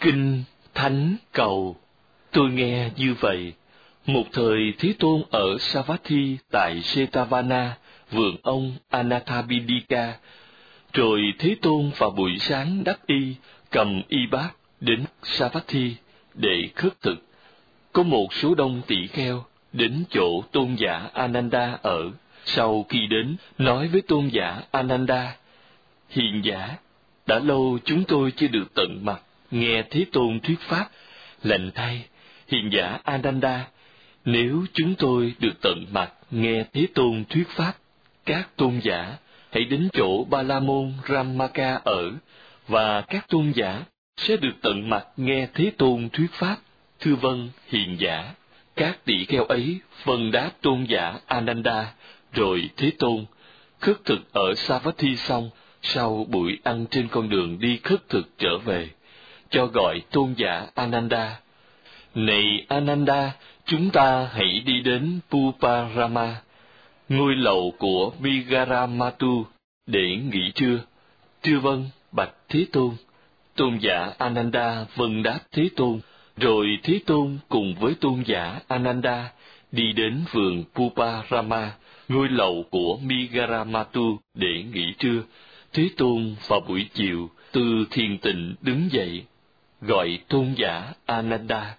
Kinh Thánh Cầu Tôi nghe như vậy. Một thời Thế Tôn ở Savatthi tại Setavana, vườn ông Anathapindika. Rồi Thế Tôn vào buổi sáng đắp y, cầm y bát đến Savatthi để khất thực. Có một số đông tỷ kheo đến chỗ tôn giả Ananda ở. Sau khi đến, nói với tôn giả Ananda, hiền giả, đã lâu chúng tôi chưa được tận mặt nghe Thế Tôn thuyết pháp, lệnh thay, hiện giả Ananda, nếu chúng tôi được tận mặt nghe Thế Tôn thuyết pháp, các tôn giả hãy đến chỗ Ba La Môn Ramaka ở, và các tôn giả sẽ được tận mặt nghe Thế Tôn thuyết pháp. Thưa vâng, hiện giả, các tỷ kheo ấy vân đáp tôn giả Ananda, rồi Thế Tôn, khất thực ở Savatthi xong, sau buổi ăn trên con đường đi khất thực trở về, cho gọi tôn giả Ananda. Này Ananda, chúng ta hãy đi đến Puparama, ngôi lầu của Vigaramatu, để nghỉ trưa. Thưa vâng, bạch Thế Tôn. Tôn giả Ananda vâng đáp Thế Tôn, rồi Thế Tôn cùng với tôn giả Ananda đi đến vườn Puparama, ngôi lầu của Migaramatu để nghỉ trưa. Thế Tôn vào buổi chiều từ thiền tịnh đứng dậy, gọi tôn giả Ananda.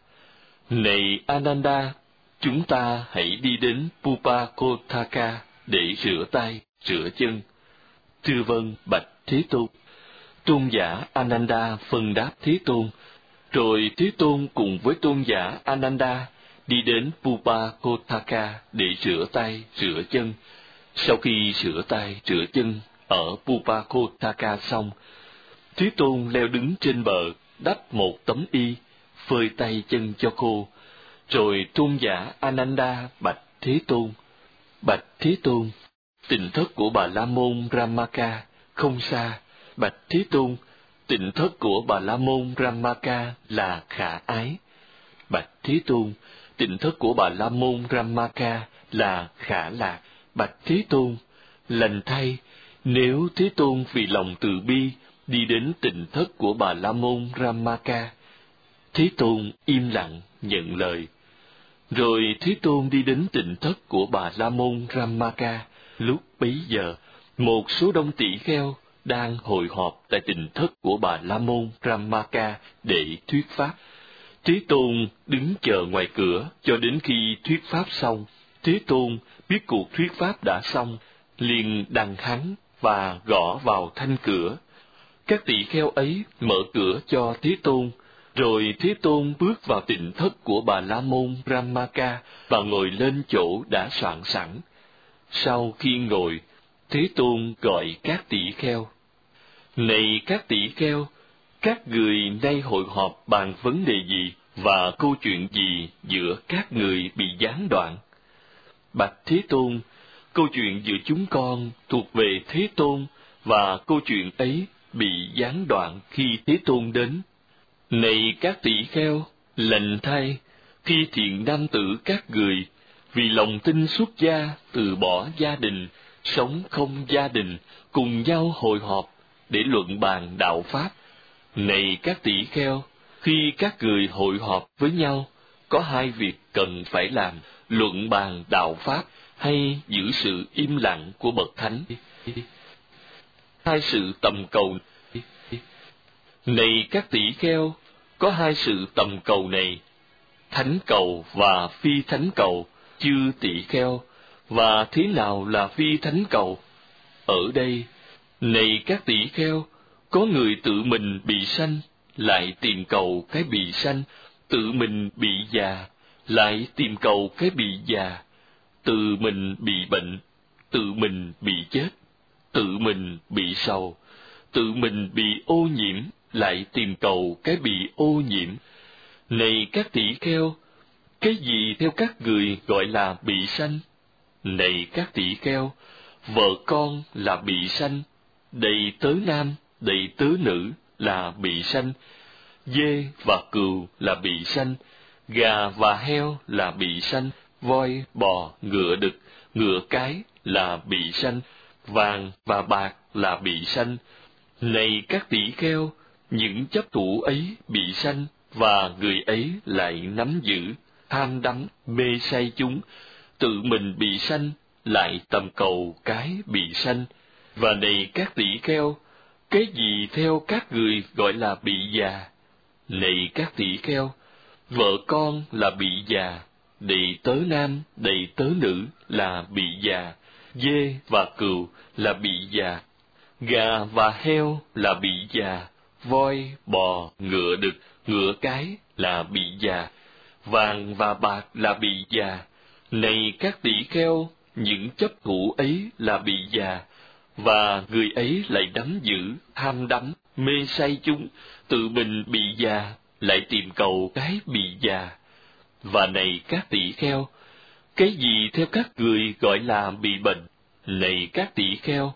Này Ananda, chúng ta hãy đi đến Pupakotaka để rửa tay, rửa chân. Thưa vâng, bạch Thế Tôn. Tôn giả Ananda phân đáp Thế Tôn, rồi Thế Tôn cùng với tôn giả Ananda đi đến Pupakotaka để rửa tay, rửa chân. Sau khi rửa tay, rửa chân ở Pupakotaka xong, Thế Tôn leo đứng trên bờ, đắp một tấm y, phơi tay chân cho cô, rồi tôn giả Ananda bạch Thế Tôn. Bạch Thế Tôn, tịnh thất của Bà La Môn Ramaka không xa. Bạch Thế Tôn, tịnh thất của Bà La Môn Ramaka là khả ái. Bạch Thế Tôn, tịnh thất của Bà La Môn Ramaka là khả lạc. Bạch Thế Tôn, lành thay, nếu Thế Tôn vì lòng từ bi đi đến tịnh thất của Bà La Môn Ramaka, Thế Tôn im lặng nhận lời. Rồi Thế Tôn đi đến tịnh thất của Bà La Môn Ramaka, lúc bấy giờ, một số đông tỷ kheo đang hội họp tại tịnh thất của Bà La Môn Ramaka để thuyết pháp. Thế Tôn đứng chờ ngoài cửa cho đến khi thuyết pháp xong. Thế Tôn biết cuộc thuyết pháp đã xong, liền đằng hắn và gõ vào thanh cửa. Các tỷ kheo ấy mở cửa cho Thế Tôn, rồi Thế Tôn bước vào tịnh thất của Bà La Môn Ramaka và ngồi lên chỗ đã soạn sẵn. Sau khi ngồi, Thế Tôn gọi các tỷ kheo. Này các tỷ kheo, các người nay hội họp bàn vấn đề gì và câu chuyện gì giữa các người bị gián đoạn? Bạch Thế Tôn, câu chuyện giữa chúng con thuộc về Thế Tôn và câu chuyện ấy bị gián đoạn khi Thế Tôn đến. Này các tỷ kheo, lệnh thay, khi thiện nam tử các người vì lòng tin xuất gia từ bỏ gia đình, sống không gia đình, cùng nhau hội họp để luận bàn đạo pháp. Này các tỷ kheo, khi các người hội họp với nhau, có hai việc cần phải làm, luận bàn đạo pháp hay giữ sự im lặng của bậc thánh. Hai sự tầm cầu Này. Các tỷ kheo, có hai sự tầm cầu này, thánh cầu và phi thánh cầu, chư tỷ kheo, và thế nào là phi thánh cầu? Ở đây, này các tỷ kheo, có người tự mình bị sanh, lại tìm cầu cái bị sanh, tự mình bị già, lại tìm cầu cái bị già, tự mình bị bệnh, tự mình bị chết, tự mình bị sầu, tự mình bị ô nhiễm, lại tìm cầu cái bị ô nhiễm. Này các tỷ kheo, cái gì theo các người gọi là bị sanh? Này các tỷ kheo, vợ con là bị sanh, đầy tớ nam, đầy tớ nữ là bị sanh, dê và cừu là bị sanh, gà và heo là bị sanh, voi, bò, ngựa đực, ngựa cái là bị sanh, vàng và bạc là bị sanh. Này các tỷ kheo, những chấp thủ ấy bị sanh và người ấy lại nắm giữ. Tham đắm mê say chúng tự mình bị sanh lại tầm cầu cái bị sanh. Và này các tỷ kheo cái gì theo các người gọi là bị già? Này các tỷ kheo vợ con là bị già đầy tớ nam đầy tớ nữ là bị già dê và cừu là bị già, gà và heo là bị già, voi, bò, ngựa đực, ngựa cái là bị già, vàng và bạc là bị già. Này các tỷ kheo, những chấp thủ ấy là bị già, và người ấy lại đắm giữ tham đắm, mê say chúng, tự mình bị già, lại tìm cầu cái bị già. Và này các tỷ kheo cái gì theo các người gọi là bị bệnh này các tỷ kheo.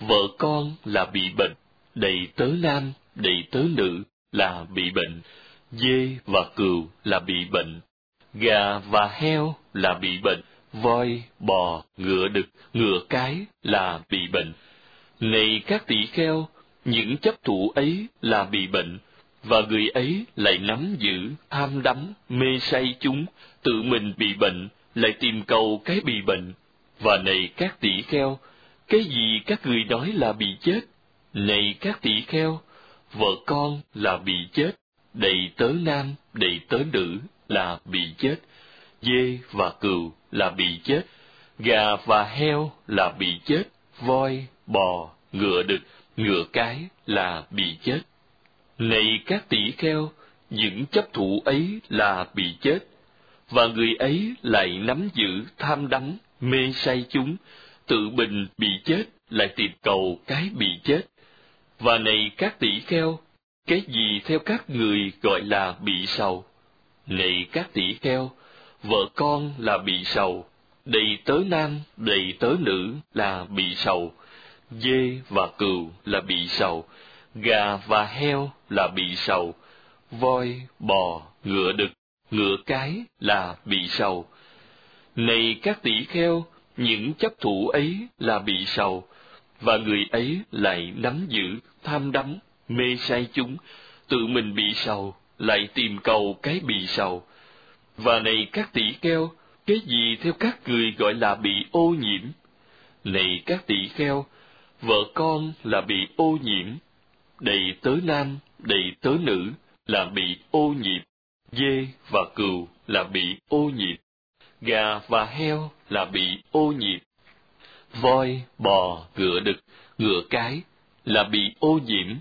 Vợ con là bị bệnh, đầy tớ nam, đầy tớ nữ là bị bệnh. Dê và cừu là bị bệnh, gà và heo là bị bệnh, voi, bò, ngựa đực, ngựa cái là bị bệnh. Này các tỷ kheo, những chấp thủ ấy là bị bệnh, và người ấy lại nắm giữ tham đắm, mê say chúng, tự mình bị bệnh lại tìm cầu cái bị bệnh, và này các tỷ kheo, cái gì các người nói là bị chết, này các tỷ kheo, vợ con là bị chết, đầy tớ nam, đầy tớ nữ là bị chết, dê và cừu là bị chết, gà và heo là bị chết, voi, bò, ngựa đực, ngựa cái là bị chết. Này các tỷ kheo, những chấp thủ ấy là bị chết và người ấy lại nắm giữ tham đắm, mê say chúng, tự mình bị chết, lại tìm cầu cái bị chết. Và này các tỷ kheo, cái gì theo các người gọi là bị sầu? Này các tỷ kheo, vợ con là bị sầu, đầy tớ nam, đầy tớ nữ là bị sầu. Dê và cừu là bị sầu, gà và heo là bị sầu. Voi, bò, ngựa, đực ngựa cái là bị sầu. Này các tỷ kheo, những chấp thủ ấy là bị sầu, và người ấy lại nắm giữ, tham đắm, mê say chúng. Tự mình bị sầu, lại tìm cầu cái bị sầu. Và này các tỷ kheo, cái gì theo các người gọi là bị ô nhiễm? Này các tỷ kheo, vợ con là bị ô nhiễm, đầy tớ nam, đầy tớ nữ là bị ô nhiễm dê và cừu là bị ô nhiễm, gà và heo là bị ô nhiễm. Voi, bò, ngựa đực, ngựa cái là bị ô nhiễm,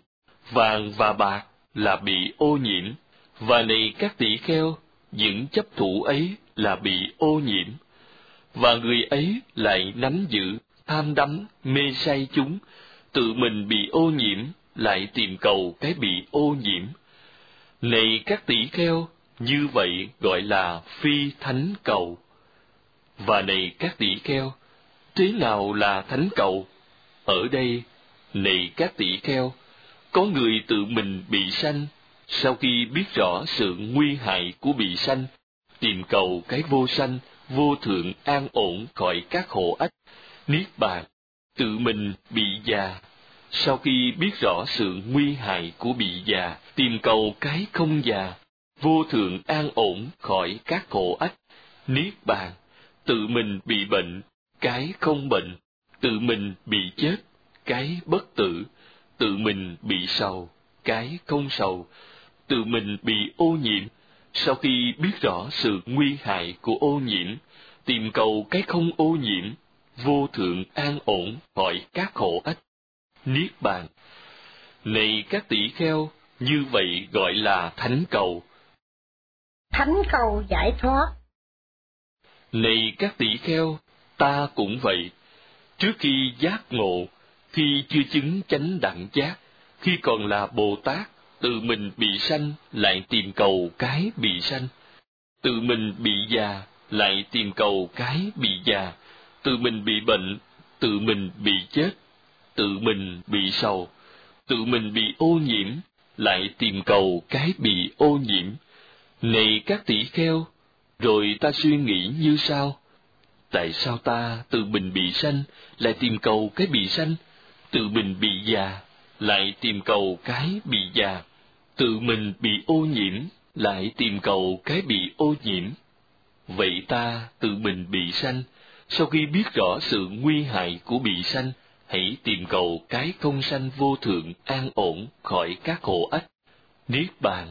vàng và bạc là bị ô nhiễm, và này các tỷ kheo, những chấp thủ ấy là bị ô nhiễm, và người ấy lại nắm giữ, tham đắm, mê say chúng, tự mình bị ô nhiễm, lại tìm cầu cái bị ô nhiễm. Này các tỷ kheo như vậy gọi là phi thánh cầu. Và này các tỷ kheo, thế nào là thánh cầu? Ở đây, này các tỷ kheo, có người tự mình bị sanh. Sau khi biết rõ sự nguy hại của bị sanh, tìm cầu cái vô sanh, vô thượng an ổn khỏi các khổ ách, niết bàn, tự mình bị già. Sau khi biết rõ sự nguy hại của bị già, tìm cầu cái không già vô thượng an ổn khỏi các khổ ách. Niết bàn, tự mình bị bệnh, cái không bệnh. Tự mình bị chết, cái bất tử. Tự mình bị sầu, cái không sầu. Tự mình bị ô nhiễm. Sau khi biết rõ sự nguy hại của ô nhiễm, tìm cầu cái không ô nhiễm, vô thượng an ổn khỏi các khổ ách. Niết bàn, này các tỷ kheo, như vậy gọi là thánh cầu thánh cầu giải thoát. Này các tỷ kheo, ta cũng vậy. Trước khi giác ngộ khi chưa chứng chánh đẳng giác. Khi còn là bồ tát tự mình bị sanh, lại tìm cầu cái bị sanh. Tự mình bị già, lại tìm cầu cái bị già. Tự mình bị bệnh, tự mình bị chết. Tự mình bị sầu, tự mình bị ô nhiễm, lại tìm cầu cái bị ô nhiễm này các tỷ kheo, rồi ta suy nghĩ như sau. Tại sao ta từ mình bị sanh, lại tìm cầu cái bị sanh? Tự mình bị già, lại tìm cầu cái bị già. Tự mình bị ô nhiễm, lại tìm cầu cái bị ô nhiễm. Vậy ta tự mình bị sanh. Sau khi biết rõ sự nguy hại của bị sanh, hãy tìm cầu cái không sanh vô thượng an ổn khỏi các khổ ách. Niết bàn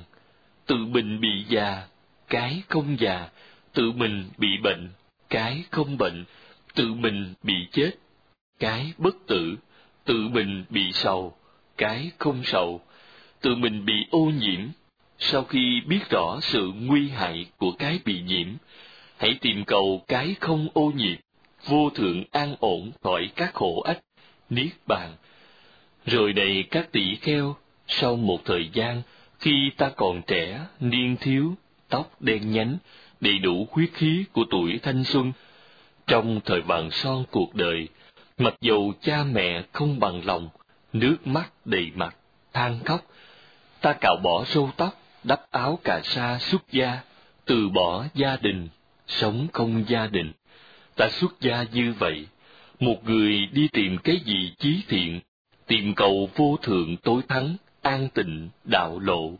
tự mình bị già, cái không già, tự mình bị bệnh, cái không bệnh, tự mình bị chết, cái bất tử, tự mình bị sầu, cái không sầu, tự mình bị ô nhiễm. Sau khi biết rõ sự nguy hại của cái bị nhiễm, hãy tìm cầu cái không ô nhiễm, vô thượng an ổn khỏi các khổ ách, niết bàn. Rồi đầy các tỷ kheo, sau một thời gian khi ta còn trẻ, niên thiếu, tóc đen nhánh, đầy đủ huyết khí của tuổi thanh xuân, trong thời vàng son cuộc đời, mặc dầu cha mẹ không bằng lòng, nước mắt đầy mặt, than khóc, ta cạo bỏ râu tóc, đắp áo cà sa xuất gia, từ bỏ gia đình, sống không gia đình. Ta xuất gia như vậy, một người đi tìm cái gì chí thiện, tìm cầu vô thượng tối thắng an tịnh đạo lộ,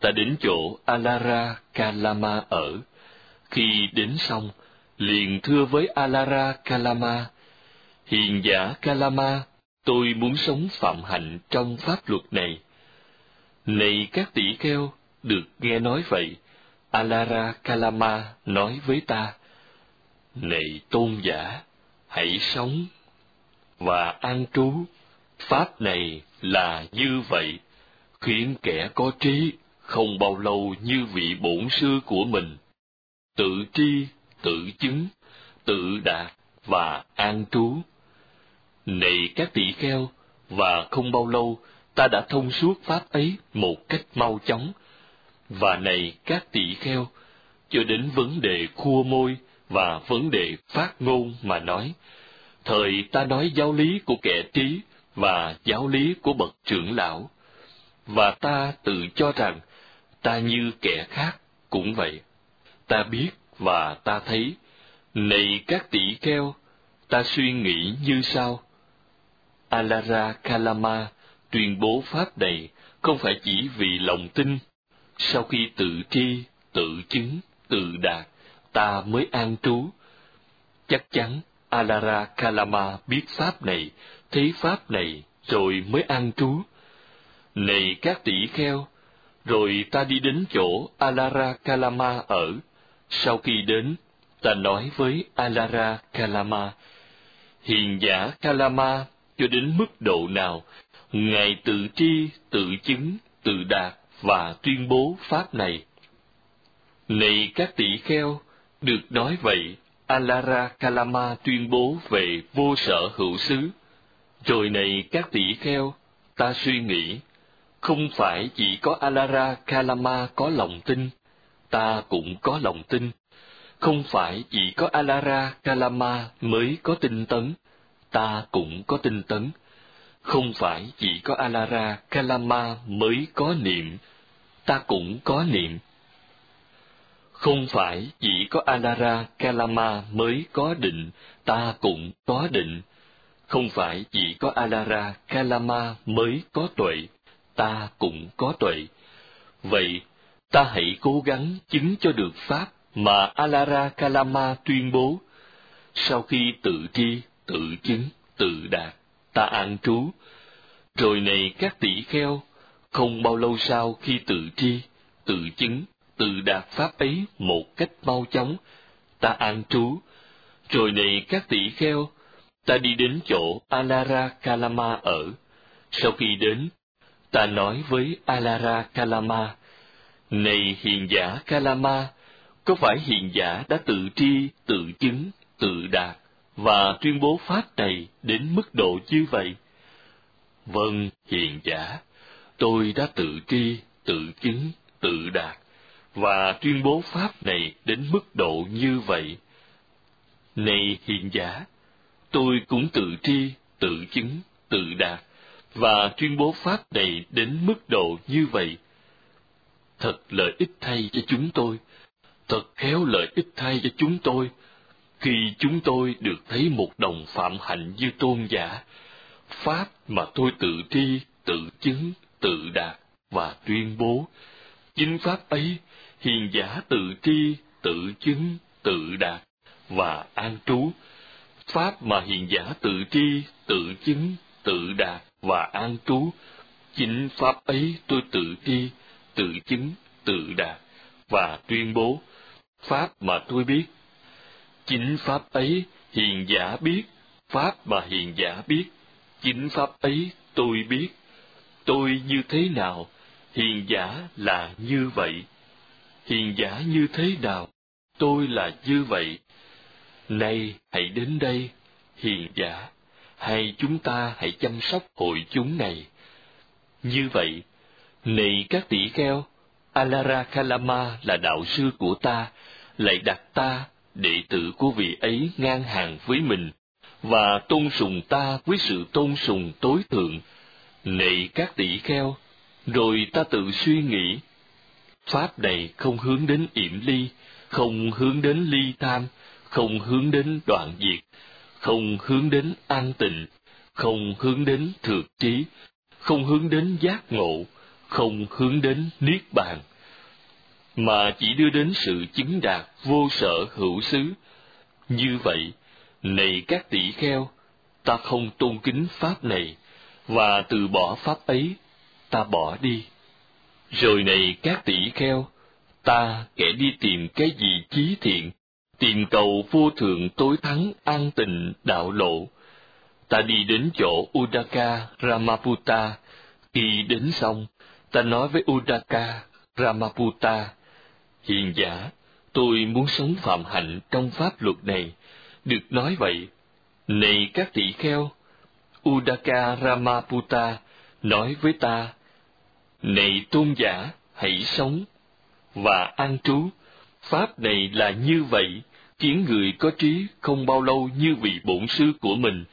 ta đến chỗ alara kalama ở. Khi đến xong, liền thưa với alara kalama, hiền giả kalama, tôi muốn sống phạm hạnh trong pháp luật này. Này các tỷ kheo, được nghe nói vậy, alara kalama nói với ta, này tôn giả, hãy sống và an trú. Pháp này là như vậy khiến kẻ có trí không bao lâu như vị bổn sư của mình. Tự tri, tự chứng, tự đạt và an trú. Này các tỷ kheo, và không bao lâu, ta đã thông suốt pháp ấy một cách mau chóng. Và này các tỷ kheo, cho đến vấn đề khua môi và vấn đề phát ngôn mà nói, thời ta nói giáo lý của kẻ trí và giáo lý của bậc trưởng lão và ta tự cho rằng, ta như kẻ khác cũng vậy. Ta biết và ta thấy, này các tỷ kheo, ta suy nghĩ như sau. Alara kalama tuyên bố pháp này không phải chỉ vì lòng tin. Sau khi tự tri, tự chứng, tự đạt, ta mới an trú. Chắc chắn alara kalama biết pháp này, thấy pháp này rồi mới an trú này các tỷ kheo, rồi ta đi đến chỗ alara kalama ở. Sau khi đến, ta nói với alara kalama hiền giả kalama, cho đến mức độ nào, ngài tự tri, tự chứng, tự đạt và tuyên bố pháp này? Này các tỷ kheo, được nói vậy alara kalama tuyên bố về vô sở hữu xứ. Rồi này các tỷ kheo, ta suy nghĩ không phải chỉ có alara kalama có lòng tin, ta cũng có lòng tin. Không phải chỉ có alara kalama mới có tinh tấn, ta cũng có tinh tấn. Không phải chỉ có alara kalama mới có niệm, ta cũng có niệm. Không phải chỉ có alara kalama mới có định, ta cũng có định. Không phải chỉ có alara kalama mới có tuệ ta cũng có tuệ vậy, ta hãy cố gắng chứng cho được pháp mà alara kalama tuyên bố. Sau khi tự tri, tự chứng, tự đạt, ta an trú. Rồi này các tỷ kheo, không bao lâu sau khi tự tri, tự chứng, tự đạt pháp ấy một cách mau chóng, ta an trú. Rồi này các tỷ kheo, ta đi đến chỗ alara kalama ở. Sau khi đến ta nói với alara kalama, này hiền giả kalama, có phải hiền giả đã tự tri, tự chứng, tự đạt và tuyên bố pháp này đến mức độ như vậy? Vâng hiền giả, tôi đã tự tri, tự chứng, tự đạt và tuyên bố pháp này đến mức độ như vậy. Này hiền giả, tôi cũng tự tri, tự chứng, tự đạt và tuyên bố pháp này đến mức độ như vậy thật lợi ích thay cho chúng tôi thật khéo lợi ích thay cho chúng tôi khi chúng tôi được thấy một đồng phạm hạnh như tôn giả pháp mà tôi tự tri tự chứng tự đạt và tuyên bố. Chính pháp ấy, hiền giả tự tri, tự chứng, tự đạt và an trú. Pháp mà hiền giả tự tri, tự chứng, tự đạt và an trú. Chính pháp ấy tôi tự thi tự chứng, tự đạt và tuyên bố. Pháp mà tôi biết. Chính pháp ấy hiền giả biết, pháp mà hiền giả biết. Chính pháp ấy tôi biết. Tôi như thế nào, hiền giả là như vậy. Hiền giả như thế nào, tôi là như vậy. Nay hãy đến đây, hiền giả, hay chúng ta hãy chăm sóc hội chúng này. Như vậy, này các tỷ kheo, Alara Kalama là đạo sư của ta, lại đặt ta, đệ tử của vị ấy ngang hàng với mình, và tôn sùng ta với sự tôn sùng tối thượng. Này các tỷ kheo, rồi ta tự suy nghĩ, Pháp này không hướng đến yểm ly, không hướng đến ly tham, không hướng đến đoạn diệt, không hướng đến an tịnh, không hướng đến thượng trí, không hướng đến giác ngộ, không hướng đến niết bàn, mà chỉ đưa đến sự chứng đạt vô sở hữu xứ. Như vậy, này các tỷ kheo, ta không tôn kính pháp này, và từ bỏ pháp ấy, ta bỏ đi. Rồi này các tỷ kheo, ta kẻ đi tìm cái gì chí thiện, tìm cầu vô thượng tối thắng an tịnh đạo lộ. Ta đi đến chỗ Udaka Ramaputta, khi đến xong, ta nói với Udaka Ramaputta, hiền giả, tôi muốn sống phạm hạnh trong pháp luật này, được nói vậy. Này các tỷ kheo, Udaka Ramaputta nói với ta, Này tôn giả, hãy sống và an trú. Pháp này là như vậy, khiến người có trí không bao lâu như vị bổn sư của mình.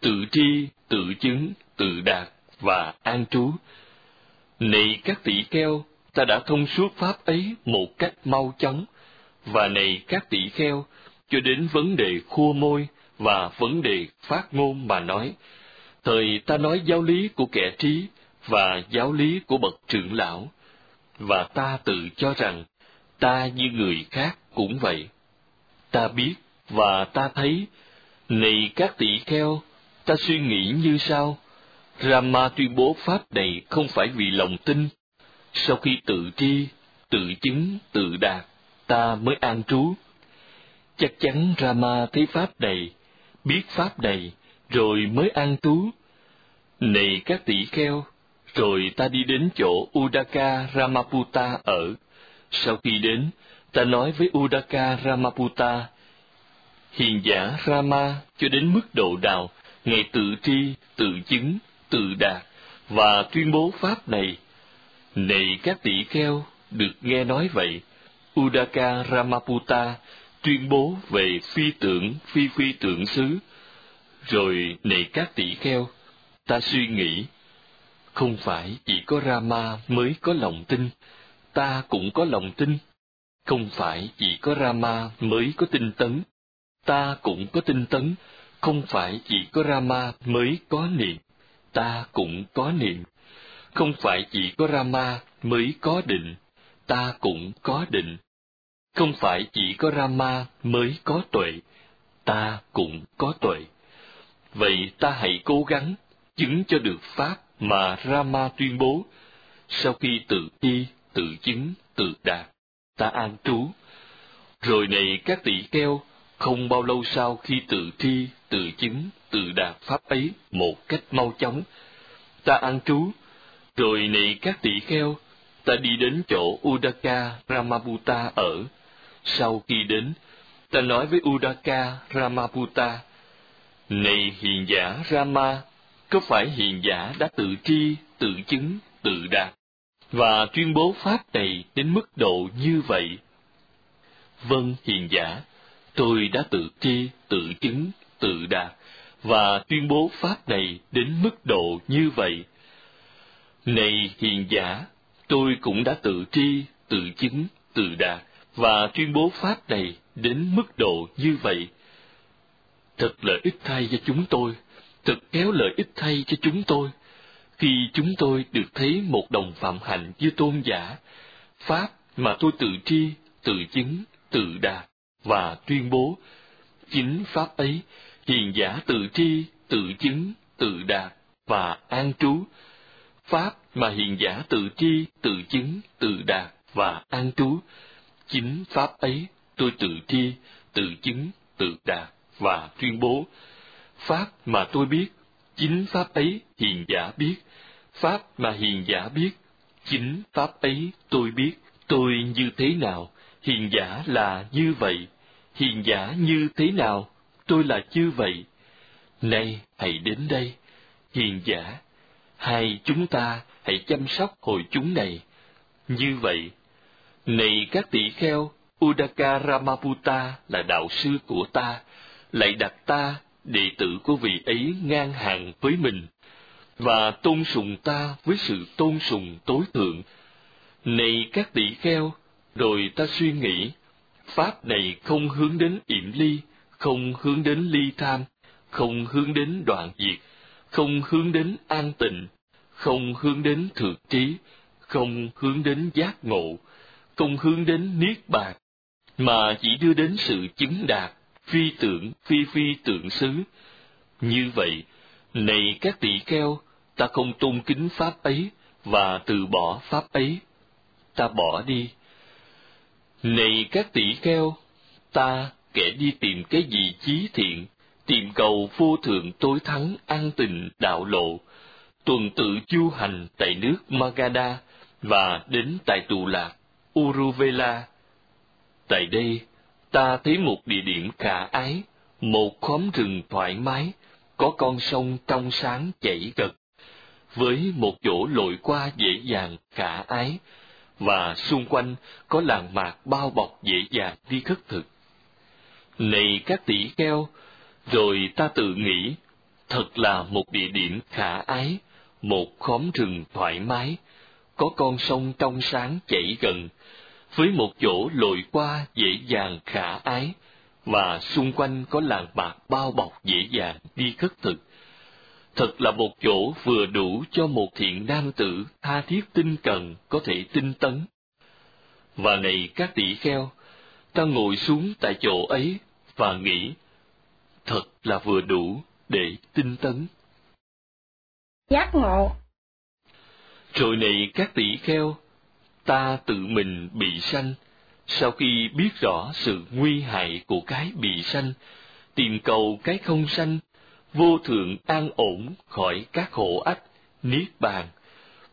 Tự tri, tự chứng, tự đạt và an trú. Này các tỷ kheo, ta đã thông suốt pháp ấy một cách mau chóng. Và này các tỷ kheo, cho đến vấn đề khua môi và vấn đề phát ngôn mà nói, thời ta nói giáo lý của kẻ trí và giáo lý của bậc trưởng lão, và ta tự cho rằng ta như người khác cũng vậy. Ta biết và ta thấy, này các tỷ kheo, ta suy nghĩ như sau, Rama tuyên bố pháp này không phải vì lòng tin. Sau khi tự tri, tự chứng, tự đạt, ta mới an trú. Chắc chắn Rama thấy pháp này, biết pháp này, rồi mới an trú. Này các tỷ kheo, rồi ta đi đến chỗ Udaka ramaputa ở. Sau khi đến, ta nói với Udaka Ramaputta, Hiền giả Rama cho đến mức độ nào, Ngài tự tri, tự chứng, tự đạt và tuyên bố pháp này. Này các tỷ kheo, được nghe nói vậy, Udaka Ramaputta tuyên bố về phi tưởng phi phi tưởng xứ. Rồi này các tỷ kheo, ta suy nghĩ, không phải chỉ có Rama mới có lòng tin, ta cũng có lòng tin. Không phải chỉ có Rama mới có tinh tấn, ta cũng có tinh tấn, không phải chỉ có Rama mới có niệm ta cũng có niệm. Không phải chỉ có Rama mới có định, ta cũng có định. Không phải chỉ có Rama mới có tuệ, ta cũng có tuệ. Vậy ta hãy cố gắng chứng cho được pháp mà Rama tuyên bố. Sau khi tự thi, tự chứng, tự đạt, ta an trú. Rồi này các tỷ kheo, không bao lâu sau khi tự thi, tự chứng, tự đạt pháp ấy một cách mau chóng. Ta an trú, rồi này các tỷ kheo, ta đi đến chỗ Udaka Ramaputta ở. Sau khi đến, ta nói với Udaka Ramaputta, Này hiền giả Rama, có phải hiền giả đã tự tri, tự chứng, tự đạt, và tuyên bố pháp này đến mức độ như vậy? Vâng, hiền giả, tôi đã tự tri, tự chứng, tự đạt, và tuyên bố pháp này đến mức độ như vậy. Này hiền giả, tôi cũng đã tự tri, tự chứng, tự đạt và tuyên bố pháp này đến mức độ như vậy. Thật lợi ích thay cho chúng tôi, thật kéo lợi ích thay cho chúng tôi khi chúng tôi được thấy một đồng phạm hạnh với tôn giả, pháp mà tôi tự tri, tự chứng, tự đạt và tuyên bố, chính pháp ấy, hiền giả tự tri, tự chứng, tự đạt và an trú. Pháp mà hiền giả tự tri, tự chứng, tự đạt và an trú. Chính pháp ấy tôi tự tri, tự chứng, tự đạt và tuyên bố. Pháp mà tôi biết, chính pháp ấy hiền giả biết. Pháp mà hiền giả biết, chính pháp ấy tôi biết. Tôi như thế nào, hiền giả là như vậy. Hiền giả như thế nào, tôi là như vậy. Nay hãy đến đây, hiền giả, hai chúng ta hãy chăm sóc hội chúng này. Như vậy, này các tỷ kheo, Udaka Ramaputta là đạo sư của ta, lại đặt ta, đệ tử của vị ấy ngang hàng với mình, và tôn sùng ta với sự tôn sùng tối thượng. Này các tỷ kheo, rồi ta suy nghĩ, Pháp này không hướng đến yểm ly, không hướng đến ly tham, không hướng đến đoạn diệt, không hướng đến an tịnh, không hướng đến thượng trí, không hướng đến giác ngộ, không hướng đến niết bàn, mà chỉ đưa đến sự chứng đạt, phi tưởng, phi phi tượng xứ. Như vậy, này các tỷ kheo, ta không tôn kính pháp ấy và từ bỏ pháp ấy. Ta bỏ đi. Này các tỷ kheo, ta kẻ đi tìm cái gì chí thiện, tìm cầu vô thượng tối thắng an tình đạo lộ, tuần tự chu hành tại nước Magadha và đến tại tù lạc Uruvela. Tại đây, ta thấy một địa điểm khả ái, một khóm rừng thoải mái, có con sông trong sáng chảy gật, với một chỗ lội qua dễ dàng khả ái, và xung quanh có làng mạc bao bọc dễ dàng đi khất thực. Này các tỷ kheo, rồi ta tự nghĩ, thật là một địa điểm khả ái, một khóm rừng thoải mái, có con sông trong sáng chảy gần, với một chỗ lội qua dễ dàng khả ái, và xung quanh có làng mạc bao bọc dễ dàng đi khất thực. Thật là một chỗ vừa đủ cho một thiện nam tử tha thiết tinh cần có thể tinh tấn. Và này các tỷ kheo, ta ngồi xuống tại chỗ ấy và nghĩ, thật là vừa đủ để tinh tấn. Giác ngộ Rồi này các tỷ kheo, ta tự mình bị sanh, sau khi biết rõ sự nguy hại của cái bị sanh, tìm cầu cái không sanh, vô thượng an ổn khỏi các khổ ách, niết bàn,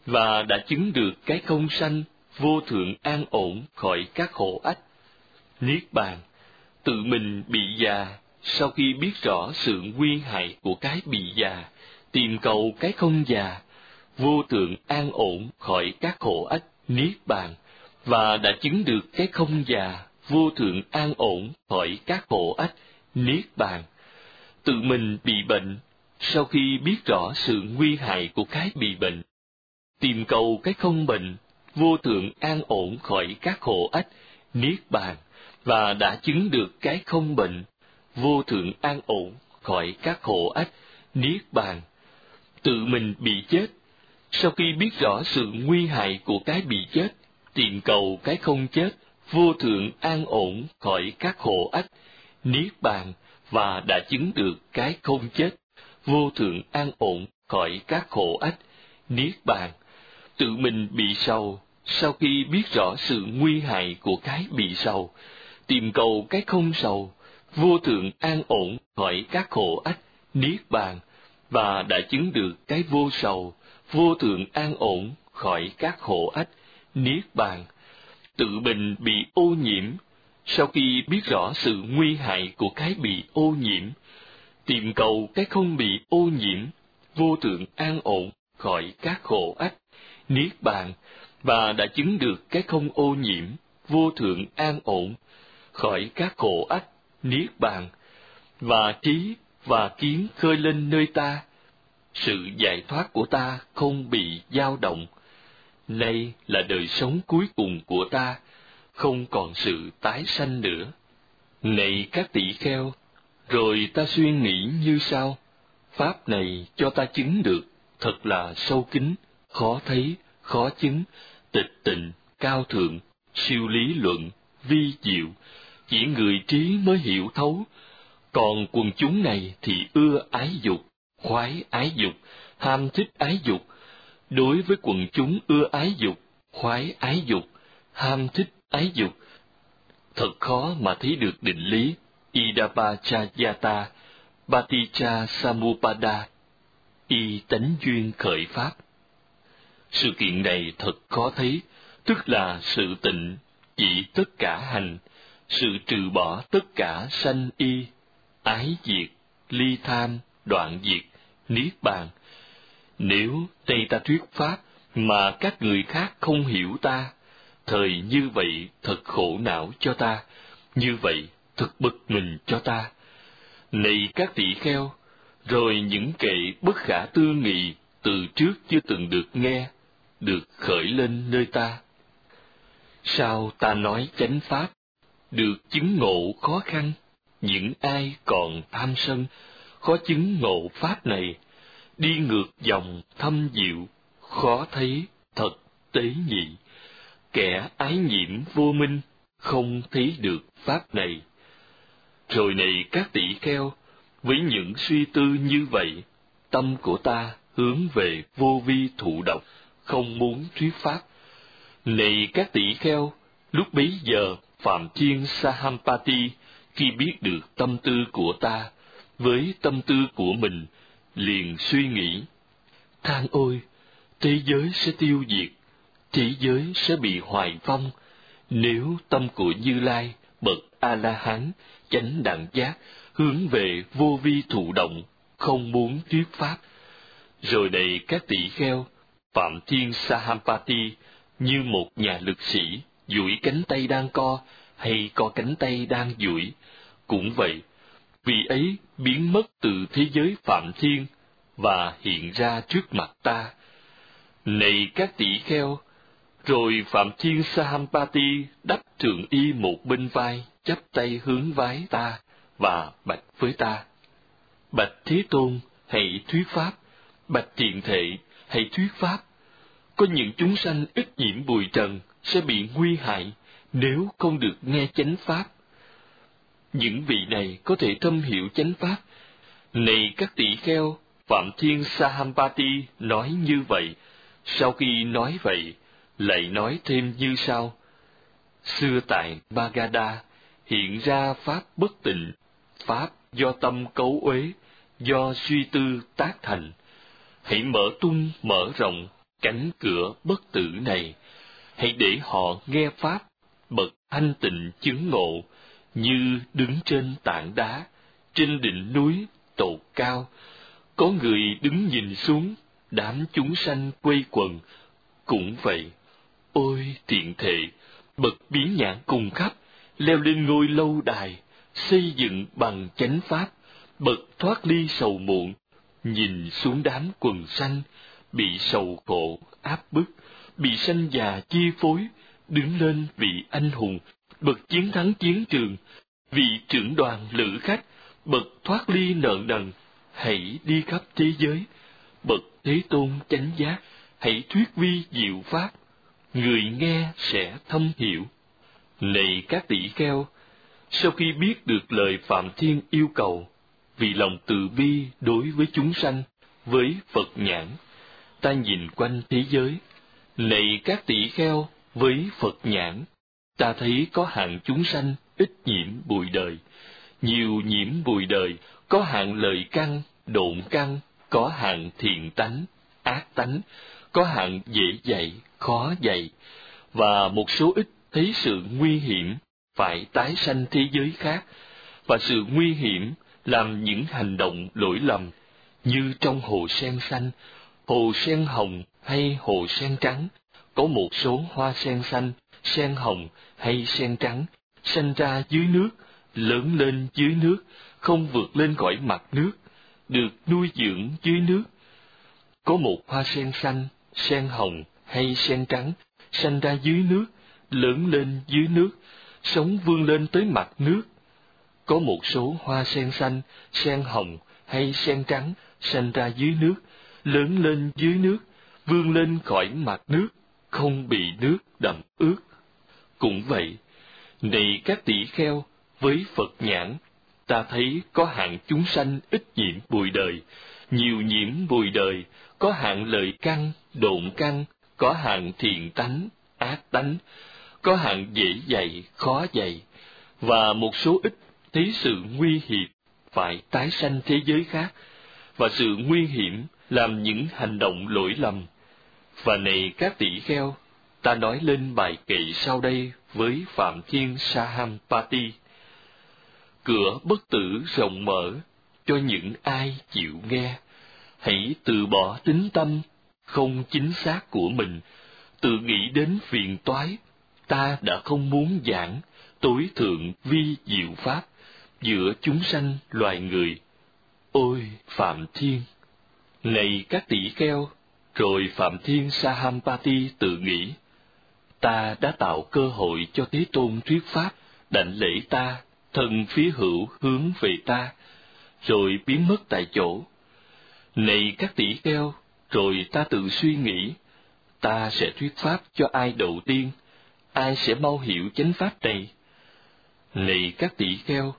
và đã chứng được cái không sanh, vô thượng an ổn khỏi các khổ ách, niết bàn, tự mình bị già, sau khi biết rõ sự nguy hại của cái bị già, tìm cầu cái không già, vô thượng an ổn khỏi các khổ ách, niết bàn và đã chứng được cái không già vô thượng an ổn khỏi các khổ ách niết bàn tự mình bị bệnh. Sau khi biết rõ sự nguy hại của cái bị bệnh tìm cầu cái không bệnh vô thượng an ổn khỏi các khổ ách niết bàn và đã chứng được cái không bệnh vô thượng an ổn khỏi các khổ ách niết bàn tự mình bị chết. Sau khi biết rõ sự nguy hại của cái bị chết, tìm cầu cái không chết, vô thượng an ổn khỏi các khổ ách, niết bàn và đã chứng được cái không chết, vô thượng an ổn khỏi các khổ ách, niết bàn. Tự mình bị sầu, sau khi biết rõ sự nguy hại của cái bị sầu, tìm cầu cái không sầu, vô thượng an ổn khỏi các khổ ách, niết bàn và đã chứng được cái vô sầu, vô thượng an ổn khỏi các khổ ách, niết bàn. Tự mình bị ô nhiễm, sau khi biết rõ sự nguy hại của cái bị ô nhiễm, tìm cầu cái không bị ô nhiễm, vô thượng an ổn khỏi các khổ ách, niết bàn, và đã chứng được cái không ô nhiễm, vô thượng an ổn khỏi các khổ ách, niết bàn, và trí và kiến khơi lên nơi ta, sự giải thoát của ta không bị dao động. Nay là đời sống cuối cùng của ta, không còn sự tái sanh nữa. Này các tỷ kheo, rồi ta suy nghĩ như sau, Pháp này cho ta chứng được, thật là sâu kín, khó thấy, khó chứng, tịch tịnh, cao thượng, siêu lý luận, vi diệu, chỉ người trí mới hiểu thấu. Còn quần chúng này thì ưa ái dục, khoái ái dục, ham thích ái dục. Đối với quần chúng ưa ái dục, khoái ái dục, ham thích ái dục, thật khó mà thấy được định lý Idapachayata, Paticha Samupada, y tánh duyên khởi pháp. Sự kiện này thật khó thấy, tức là sự tịnh, chỉ tất cả hành, sự trừ bỏ tất cả sanh y, ái diệt, ly tham, đoạn diệt, niết bàn. Nếu Tây ta thuyết pháp mà các người khác không hiểu ta, thời như vậy thật khổ não cho ta, như vậy thật bực mình cho ta. Này các tỷ kheo, rồi những kệ bất khả tư nghị từ trước chưa từng được nghe, được khởi lên nơi ta. Sao ta nói chánh pháp, được chứng ngộ khó khăn, những ai còn tham sân, khó chứng ngộ pháp này, đi ngược dòng thâm diệu, khó thấy thật tế nhị. Kẻ ái nhiễm vô minh, không thấy được pháp này. Rồi này các tỷ kheo, với những suy tư như vậy, tâm của ta hướng về vô vi thụ độc, không muốn thuyết pháp. Này các tỷ kheo, lúc bấy giờ Phạm Thiên Sahampati khi biết được tâm tư của ta, với tâm tư của mình, liền suy nghĩ, than ôi, thế giới sẽ tiêu diệt, thế giới sẽ bị hoài vong, nếu tâm của Như Lai, bậc A-la-hán, chánh đẳng giác, hướng về vô vi thụ động, không muốn thuyết pháp. Rồi đây các tỷ kheo, Phạm Thiên Sahampati như một nhà lực sĩ, duỗi cánh tay đang co, hay co cánh tay đang duỗi, cũng vậy, vì ấy biến mất từ thế giới Phạm Thiên và hiện ra trước mặt ta. Này các tỷ kheo, rồi Phạm Thiên Sahampati đắp trường y một bên vai, chắp tay hướng vái ta và bạch với ta. Bạch Thế Tôn, hãy thuyết pháp, bạch Thiện Thệ, hãy thuyết pháp. Có những chúng sanh ít nhiễm bụi trần sẽ bị nguy hại nếu không được nghe chánh pháp. Những vị này có thể thâm hiểu chánh pháp. Này các tỷ kheo, Phạm Thiên Sahampati nói như vậy. Sau khi nói vậy, lại nói thêm như sau. Xưa tại Bagada hiện ra pháp bất tịnh, pháp do tâm cấu uế, do suy tư tác thành. Hãy mở tung mở rộng cánh cửa bất tử này, hãy để họ nghe pháp bậc thanh tịnh chứng ngộ như đứng trên tảng đá trên đỉnh núi tột cao có người đứng nhìn xuống đám chúng sanh quây quần cũng vậy ôi tiện thệ bậc biến nhãn cùng khắp leo lên ngôi lâu đài, xây dựng bằng chánh pháp, bậc thoát ly sầu muộn, nhìn xuống đám quần xanh bị sầu khổ áp bức, bị sanh già chi phối, đứng lên vị anh hùng, bậc chiến thắng chiến trường, vị trưởng đoàn lữ khách, bậc thoát ly nợ nần, hãy đi khắp thế giới, bậc thế tôn chánh giác, hãy thuyết vi diệu pháp người nghe sẽ thâm hiểu. Này các tỷ kheo, sau khi biết được lời phạm thiên yêu cầu, vì lòng từ bi đối với chúng sanh, với phật nhãn, ta nhìn quanh thế giới. Này các tỷ kheo, với phật nhãn, ta thấy có hạng chúng sanh ít nhiễm bụi đời. Nhiều nhiễm bụi đời, có hạng lời căn, độn căn, có hạng thiện tánh, ác tánh có hạng dễ dạy, khó dạy, và một số ít thấy sự nguy hiểm phải tái sanh thế giới khác, và sự nguy hiểm làm những hành động lỗi lầm như trong hồ sen xanh, hồ sen hồng hay hồ sen trắng. Có một số hoa sen xanh, sen hồng hay sen trắng sinh ra dưới nước, lớn lên dưới nước, không vượt lên khỏi mặt nước, được nuôi dưỡng dưới nước. Có một hoa sen xanh sen hồng hay sen trắng sanh ra dưới nước lớn lên dưới nước sống vươn lên tới mặt nước có một số hoa sen xanh sen hồng hay sen trắng sanh ra dưới nước lớn lên dưới nước, vươn lên khỏi mặt nước, không bị nước đậm ướt. Cũng vậy, này các tỷ kheo, với Phật nhãn, ta thấy có hạng chúng sanh ít nhiễm bụi đời, nhiều nhiễm bụi đời, có hạng lợi căn, độn căn, có hạng thiện tánh, ác tánh, có hạng dễ dạy, khó dạy, và một số ít thấy sự nguy hiểm phải tái sanh thế giới khác, và sự nguy hiểm làm những hành động lỗi lầm. Và này các tỷ kheo, ta nói lên bài kệ sau đây với Phạm Thiên Sahampati. Cửa bất tử rộng mở cho những ai chịu nghe. Hãy từ bỏ tính tâm không chính xác của mình, tự nghĩ đến phiền toái. Ta đã không muốn giảng tối thượng vi diệu pháp giữa chúng sanh loài người. Ôi Phạm Thiên! Này các tỷ kheo, rồi Phạm Thiên Sahampati tự nghĩ, ta đã tạo cơ hội cho Thế Tôn thuyết pháp, đảnh lễ ta, thân phía hữu hướng về ta, rồi biến mất tại chỗ. Này các tỷ kheo, rồi ta tự suy nghĩ, ta sẽ thuyết pháp cho ai đầu tiên, ai sẽ mau hiểu chánh pháp này. Này các tỷ kheo,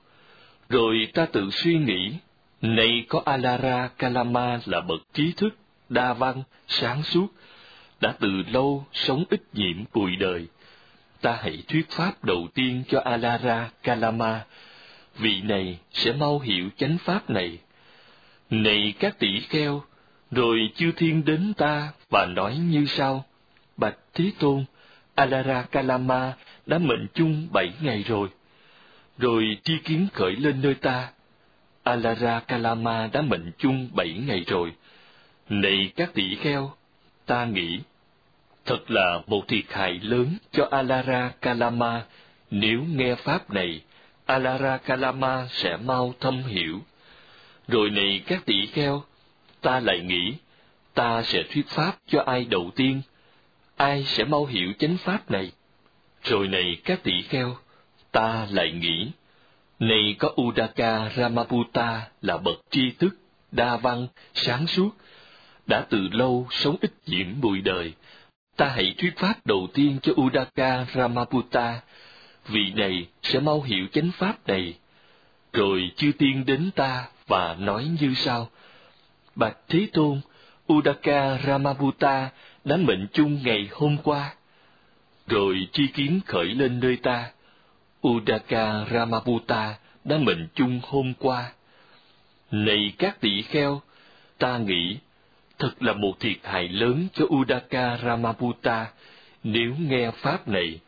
rồi ta tự suy nghĩ, này có Alara Kalama là bậc trí thức, đa văn, sáng suốt, đã từ lâu sống ít nhiễm bụi đời. Ta hãy thuyết pháp đầu tiên cho Alara Kalama, vị này sẽ mau hiểu chánh pháp này. Này các tỷ kheo, rồi chư thiên đến ta và nói như sau, Bạch Thế Tôn, Alara Kalama đã mệnh chung bảy ngày rồi. Rồi tri kiến khởi lên nơi ta, Alara Kalama đã mệnh chung bảy ngày rồi. Này các tỷ kheo, ta nghĩ, thật là một thiệt hại lớn cho Alara Kalama nếu nghe pháp này, Alara Kalama sẽ mau thâm hiểu. Rồi này các tỷ kheo, ta lại nghĩ, ta sẽ thuyết pháp cho ai đầu tiên, ai sẽ mau hiểu chánh pháp này. Rồi này các tỷ kheo, ta lại nghĩ, này có Udaka Ramaputta là bậc tri thức, đa văn, sáng suốt, đã từ lâu sống ít nhiễm bụi đời. Ta hãy thuyết pháp đầu tiên cho Udaka Ramaputta, vị này sẽ mau hiểu chánh pháp này. Rồi chư tiên đến ta và nói như sau. Bạch Thế Tôn, Udaka Ramaputta đã mệnh chung ngày hôm qua. Rồi chi kiến khởi lên nơi ta. Udaka Ramaputta đã mệnh chung hôm qua. Này các tỷ kheo, ta nghĩ thật là một thiệt hại lớn cho Udaka Ramaputta nếu nghe pháp này,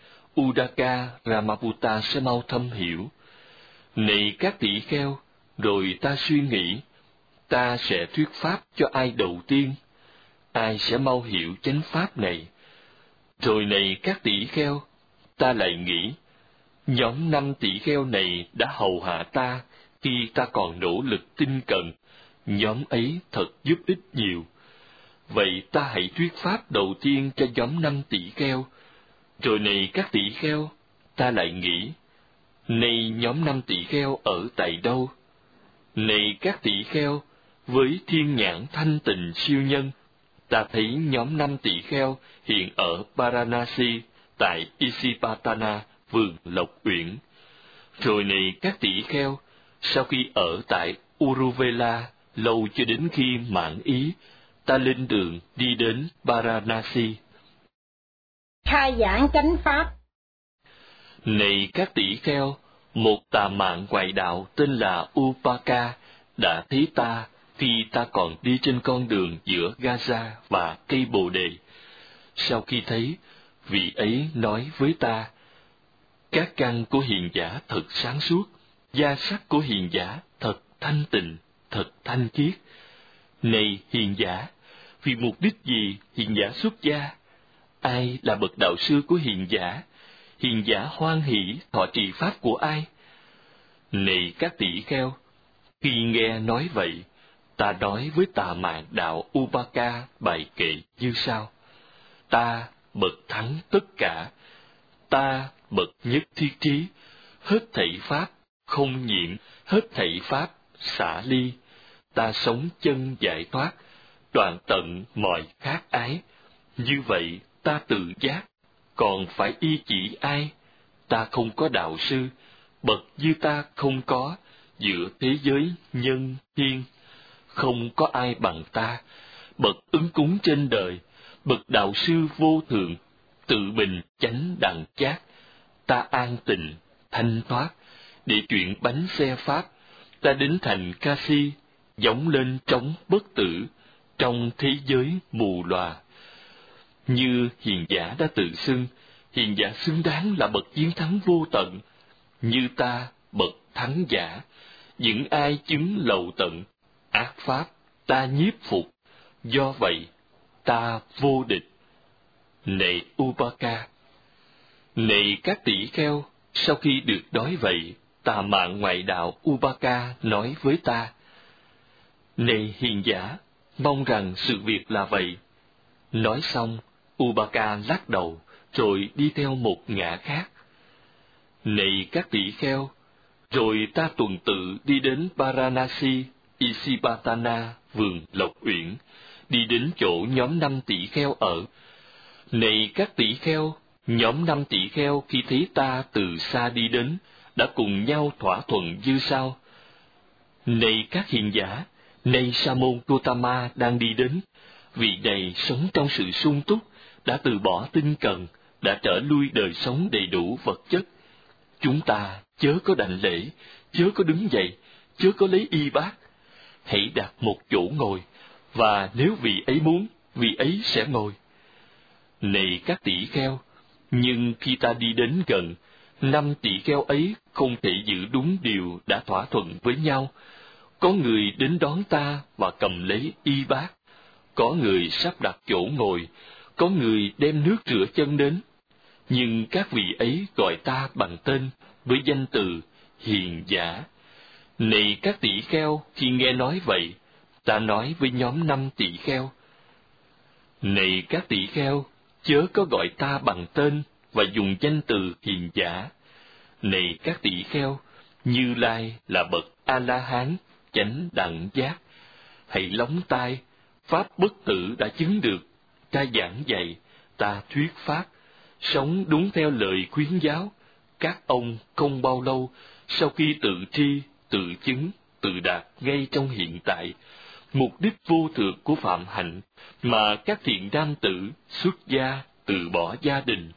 Udaka Ramaputta sẽ mau thâm hiểu. Này các tỷ kheo, rồi ta suy nghĩ, ta sẽ thuyết pháp cho ai đầu tiên, ai sẽ mau hiểu chánh pháp này. Rồi này các tỷ kheo, ta lại nghĩ, Nhóm năm tỷ kheo này đã hầu hạ ta khi ta còn nỗ lực tinh cần, nhóm ấy thật giúp ích nhiều. Vậy ta hãy thuyết pháp đầu tiên cho nhóm năm tỷ kheo, rồi này các tỷ kheo, ta lại nghĩ, nay nhóm năm tỷ kheo ở tại đâu? Này các tỷ kheo, với thiên nhãn thanh tịnh siêu nhân, ta thấy nhóm năm tỷ kheo hiện ở Varanasi tại Isipatana vườn Lộc Uyển. Rồi này các tỷ kheo, sau khi ở tại Uruvela lâu cho đến khi mãn ý, ta lên đường đi đến Varanasi. Khai giảng chánh pháp Này các tỷ kheo, một tà mạng ngoại đạo tên là Upaka đã thấy ta khi ta còn đi trên con đường giữa Gaza và cây bồ đề. Sau khi thấy, vị ấy nói với ta, các căn của hiền giả thật sáng suốt, gia sắc của hiền giả thật thanh tịnh, thật thanh khiết. Này hiền giả, vì mục đích gì hiền giả xuất gia? Ai là bậc đạo sư của hiền giả? Hiền giả hoan hỷ thọ trì pháp của ai? Này các tỷ kheo, khi nghe nói vậy, ta nói với tà mạng đạo Upaka bài kệ như sau. Ta bậc thắng tất cả, ta bậc nhất thiết trí, hết thảy pháp, không nhiễm, hết thảy pháp, xả ly, ta sống chân giải thoát, đoạn tận mọi khác ái. Như vậy ta tự giác, còn phải y chỉ ai? Ta không có đạo sư, bậc như ta không có, giữa thế giới nhân thiên. Không có ai bằng ta, bậc ứng cúng trên đời, bậc đạo sư vô thượng, tự bình chánh đằng chát. Ta an tịnh, thanh thoát, để chuyện bánh xe pháp, ta đến thành ca si, giống lên trống bất tử, trong thế giới mù lòa. Như hiền giả đã tự xưng, hiền giả xứng đáng là bậc chiến thắng vô tận, như ta bậc thắng giả, những ai chứng lầu tận, ác pháp, ta nhiếp phục, do vậy ta vô địch. Này Upaka, này các tỷ kheo, sau khi được đói vậy, tà mạng ngoại đạo Upaka nói với ta, Này hiền giả, mong rằng sự việc là vậy. Nói xong, Ubaka lắc đầu, rồi đi theo một ngã khác. Này các tỷ kheo, rồi ta tuần tự đi đến Varanasi, Isipatana, vườn Lộc Uyển, đi đến chỗ nhóm năm tỷ kheo ở. Này các tỷ kheo, nhóm năm tỷ kheo khi thấy ta từ xa đi đến, đã cùng nhau thỏa thuận như sau. Này các hiền giả, nay Sa môn Gotama đang đi đến, vị này sống trong sự sung túc, đã từ bỏ tinh cần, đã trở lui đời sống đầy đủ vật chất. Chúng ta chớ có đảnh lễ, chớ có đứng dậy, chớ có lấy y bát. Hãy đặt một chỗ ngồi, và nếu vị ấy muốn, vị ấy sẽ ngồi. Này các tỷ kheo, nhưng khi ta đi đến gần, năm tỷ kheo ấy không thể giữ đúng điều đã thỏa thuận với nhau. Có người đến đón ta và cầm lấy y bát, có người sắp đặt chỗ ngồi, có người đem nước rửa chân đến. Nhưng các vị ấy gọi ta bằng tên với danh từ hiền giả. Này các tỷ kheo, khi nghe nói vậy, ta nói với nhóm năm tỷ kheo. Này các tỷ kheo, chớ có gọi ta bằng tên và dùng danh từ hiền giả. Này các tỷ kheo, Như Lai là bậc A-la-hán, chánh đẳng giác. Hãy lóng tai, Pháp bất tử đã chứng được, ta giảng dạy, ta thuyết Pháp, sống đúng theo lời khuyến giáo. Các ông không bao lâu, sau khi tự tri, tự chứng, tự đạt ngay trong hiện tại, mục đích vô thượng của phạm hạnh mà các thiện nam tử xuất gia từ bỏ gia đình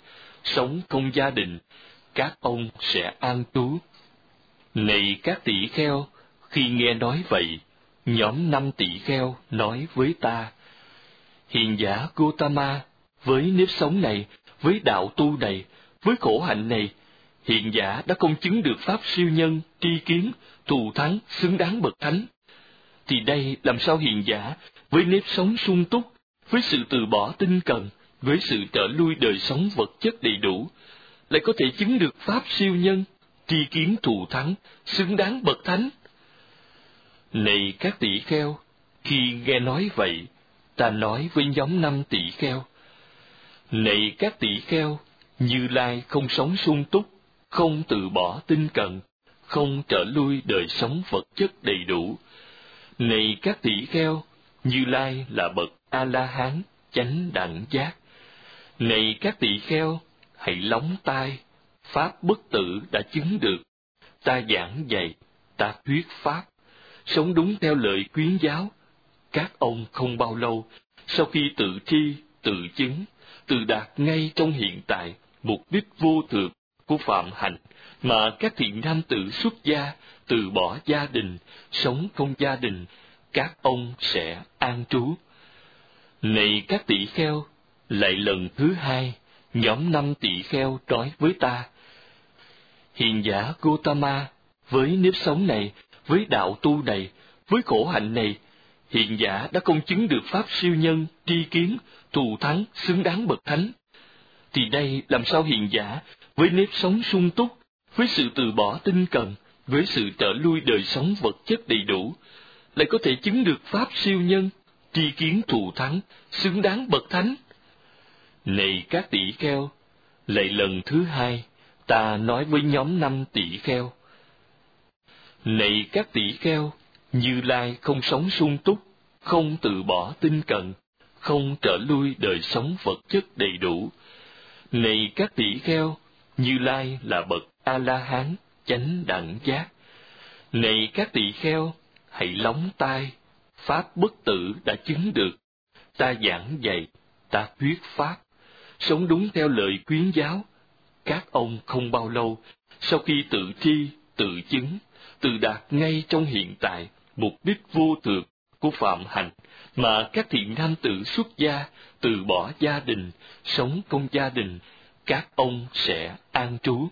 sống không gia đình các ông sẽ an trú. Này các tỷ kheo khi nghe nói vậy nhóm năm tỷ kheo nói với ta hiền giả Gotama với nếp sống này với đạo tu này với khổ hạnh này hiện giả đã công chứng được pháp siêu nhân, tri kiến, thù thắng, xứng đáng bậc thánh. Thì đây làm sao hiền giả, với nếp sống sung túc, với sự từ bỏ tinh cần, với sự trở lui đời sống vật chất đầy đủ, lại có thể chứng được pháp siêu nhân, tri kiến thù thắng, xứng đáng bậc thánh? Này các tỷ kheo, khi nghe nói vậy, ta nói với nhóm năm tỷ kheo. Này các tỷ kheo, như lai không sống sung túc không từ bỏ tinh cần, không trở lui đời sống vật chất đầy đủ. Này các tỷ kheo, như lai là bậc a la hán chánh đẳng giác. Này các tỷ kheo, hãy lóng tai, pháp bất tử đã chứng được. Ta giảng dạy, ta thuyết pháp, sống đúng theo lời quyến giáo. Các ông không bao lâu, sau khi tự tri, tự chứng, tự đạt ngay trong hiện tại, mục đích vô thượng của phạm hạnh mà các thiện nam tử xuất gia từ bỏ gia đình, sống không gia đình, các ông sẽ an trú. Này các tỷ kheo, lại lần thứ hai, nhóm năm tỷ kheo trói với ta. Hiền giả Gotama, với nếp sống này, với đạo tu này, với khổ hạnh này hiện giả đã công chứng được pháp siêu nhân, tri kiến, thù thắng, xứng đáng bậc thánh. Thì đây làm sao hiện giả với nếp sống sung túc với sự từ bỏ tinh cần với sự trở lui đời sống vật chất đầy đủ lại có thể chứng được pháp siêu nhân tri kiến thù thắng xứng đáng bậc thánh này các tỷ kheo lại lần thứ hai ta nói với nhóm năm tỷ kheo này các tỷ kheo như lai không sống sung túc không từ bỏ tinh cần, không trở lui đời sống vật chất đầy đủ. Này các tỷ kheo, như Lai là bậc A-la-hán, chánh đẳng giác. Này các tỳ kheo, hãy lóng tai, Pháp bất tử đã chứng được. Ta giảng dạy, ta thuyết Pháp, sống đúng theo lời quyến giáo. Các ông không bao lâu, sau khi tự thi tự chứng, tự đạt ngay trong hiện tại, mục đích vô thượng của phạm hạnh, mà các thiện nam tự xuất gia, từ bỏ gia đình, sống công gia đình, các ông sẽ an trú.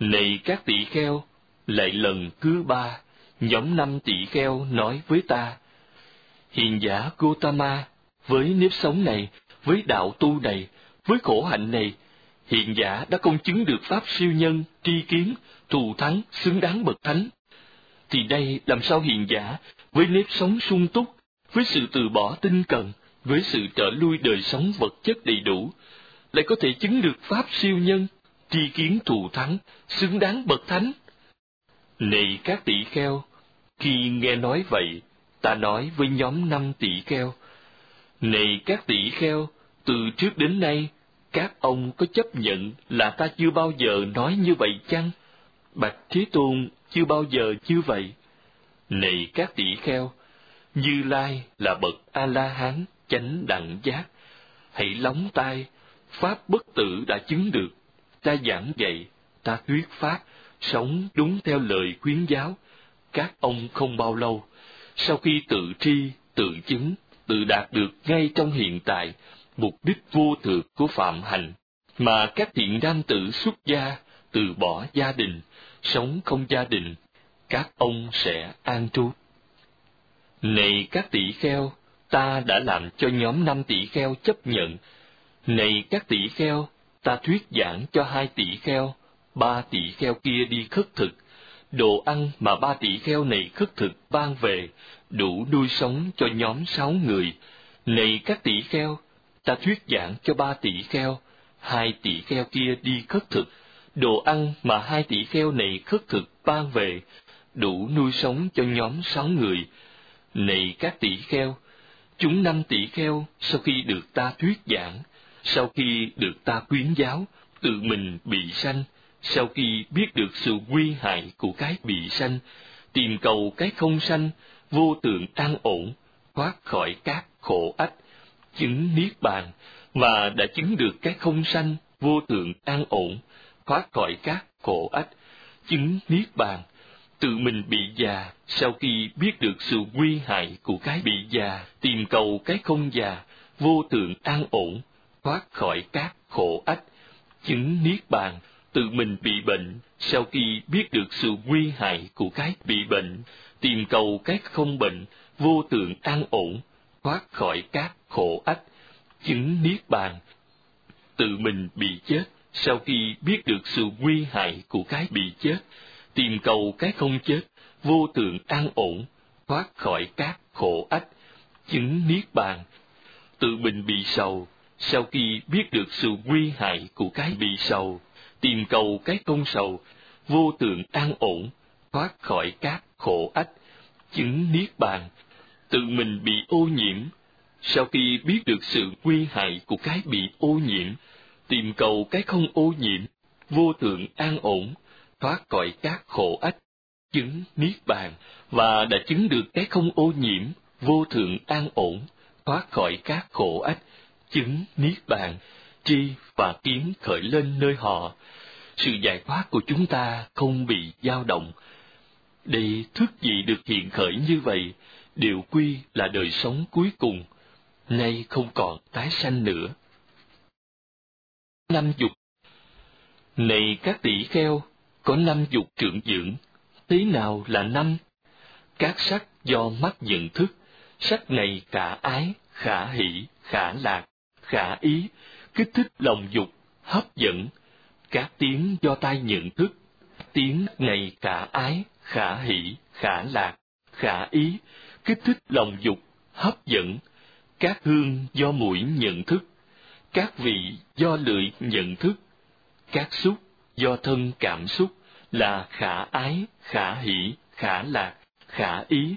Này các tỷ kheo, lại lần thứ ba, nhóm năm tỷ kheo nói với ta, Hiền giả Gotama, với nếp sống này, với đạo tu này, với khổ hạnh này, hiện giả đã công chứng được pháp siêu nhân, tri kiến, thù thắng, xứng đáng bậc thánh. Thì đây làm sao hiện giả, với nếp sống sung túc, với sự từ bỏ tinh cần, với sự trở lui đời sống vật chất đầy đủ, lại có thể chứng được pháp siêu nhân, tri kiến thù thắng, xứng đáng bậc thánh. Này các tỷ kheo, khi nghe nói vậy, ta nói với nhóm năm tỷ kheo, Này các tỷ kheo, từ trước đến nay, các ông có chấp nhận là ta chưa bao giờ nói như vậy chăng? Bạch Thế Tôn chưa bao giờ như vậy. Này các tỷ kheo, Như Lai là bậc A-la-hán, chánh đẳng giác. Hãy lóng tai, Pháp bất tử đã chứng được. Ta giảng dạy, ta thuyết Pháp, sống đúng theo lời khuyến giáo. Các ông không bao lâu, sau khi tự tri, tự chứng, tự đạt được ngay trong hiện tại, mục đích vô thượng của phạm hạnh, mà các thiện nam tự xuất gia, từ bỏ gia đình, sống không gia đình, các ông sẽ an trú. Này các tỷ kheo, ta đã làm cho nhóm năm tỷ kheo chấp nhận. Này các tỷ kheo, ta thuyết giảng cho hai tỷ kheo, ba tỷ kheo kia đi khất thực. Đồ ăn mà ba tỷ kheo này khất thực ban về, đủ nuôi sống cho nhóm sáu người. Này các tỷ kheo, ta thuyết giảng cho ba tỷ kheo, hai tỷ kheo kia đi khất thực. Đồ ăn mà hai tỷ kheo này khất thực ban về, đủ nuôi sống cho nhóm sáu người. Này các tỷ kheo, chúng năm tỷ kheo sau khi được ta thuyết giảng, sau khi được ta khuyến giáo, tự mình bị sanh, sau khi biết được sự nguy hại của cái bị sanh, tìm cầu cái không sanh, vô tượng an ổn, thoát khỏi các khổ ách, chứng niết bàn và đã chứng được cái không sanh, vô tượng an ổn, thoát khỏi các khổ ách, chứng niết bàn, tự mình bị già sau khi biết được sự nguy hại của cái bị già, tìm cầu cái không già, vô tượng an ổn, thoát khỏi các khổ ách, chứng niết bàn, tự mình bị bệnh sau khi biết được sự nguy hại của cái bị bệnh, tìm cầu cái không bệnh, vô tượng an ổn, thoát khỏi các khổ ách, chứng niết bàn. Tự mình bị chết sau khi biết được sự nguy hại của cái bị chết, tìm cầu cái không chết, vô tượng an ổn, thoát khỏi các khổ ách, chứng niết bàn. Tự mình bị sầu, sau khi biết được sự nguy hại của cái bị sầu, tìm cầu cái không sầu, vô tượng an ổn, thoát khỏi các khổ ách, chứng niết bàn. Tự mình bị ô nhiễm, sau khi biết được sự nguy hại của cái bị ô nhiễm, tìm cầu cái không ô nhiễm, vô tượng an ổn, thoát khỏi các khổ ách, chứng niết bàn và đã chứng được cái không ô nhiễm, vô thượng an ổn, thoát khỏi các khổ ách, chứng niết bàn, tri và kiến khởi lên nơi họ. Sự giải thoát của chúng ta không bị dao động. Để thức gì được hiện khởi như vậy, đều quy là đời sống cuối cùng, nay không còn tái sanh nữa. Năm dục Này các tỷ kheo, có năm dục trưởng dưỡng, thế nào là năm? Các sắc do mắt nhận thức, sắc này khả ái, khả hỷ, khả lạc, khả ý, kích thích lòng dục, hấp dẫn. Các tiếng do tai nhận thức, tiếng này khả ái, khả hỷ, khả lạc, khả ý, kích thích lòng dục, hấp dẫn. Các hương do mũi nhận thức, các vị do lưỡi nhận thức, các xúc do thân cảm xúc là khả ái, khả hỷ, khả lạc, khả ý,